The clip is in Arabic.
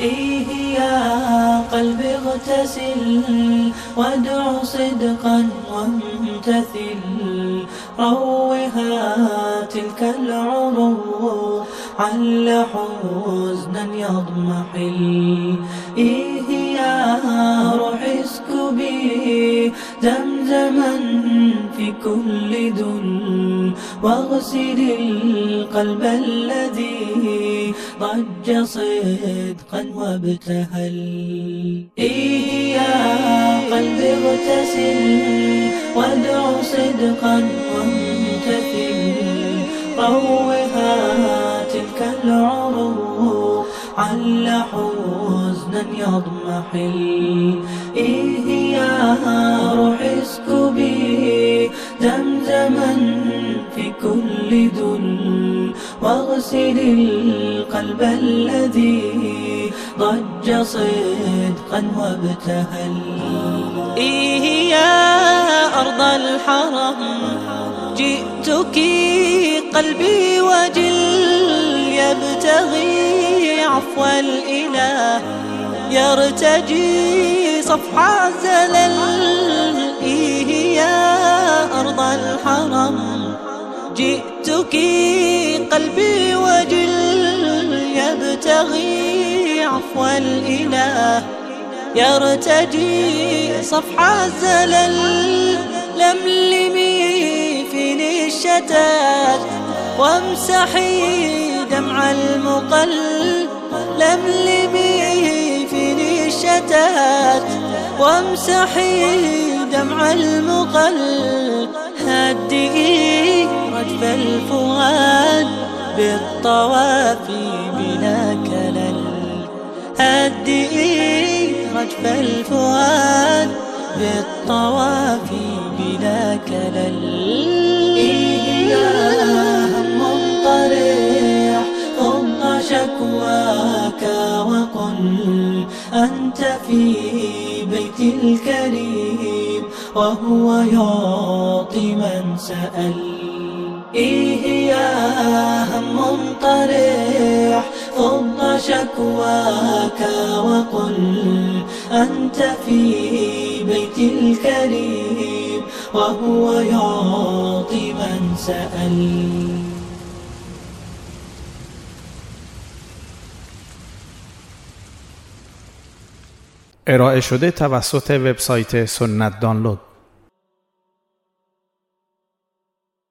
إيه يا قلبي اغتسل وادع صدقا وامتثل. روها تلك العروق عل حزنا يضمحل. إيه يا روح اسكبي زمزما في كل دل. واغسل القلب الذي ضج صدقا وابتهل. إيه يا قلبي اغتسل وادع صدقا وامتثل. روها تلك العروق عل حزنا يضمحل. إيه يا روح اسكبي زمزما في كل دل واغسل القلب الذي ضج صدقا وابتهل. إيه يا أرض الحرم جئتك قلبي وجل يبتغي عفو الإله يرتجي صفح الزلل جئتك قلبي وجل يبتغي عفو الإله. يرتجي صفح الزلل لملمي فيني الشتات وامسحي دمع المقل لملمي فيني الشتات وامسحي دمع المقل هدئي الفؤاد بالطواف بلا كلل هدئي رجف الفؤاد بالطواف بلا كلل شكواك وقل أنت في بيت الكريم وهو يعطي من سأل. إيه يا هم طريح فض شكواك وقل أنت في بيت الكريم وهو يعطي من سأل. ارائه شده توسط وبسایت سنت دانلود.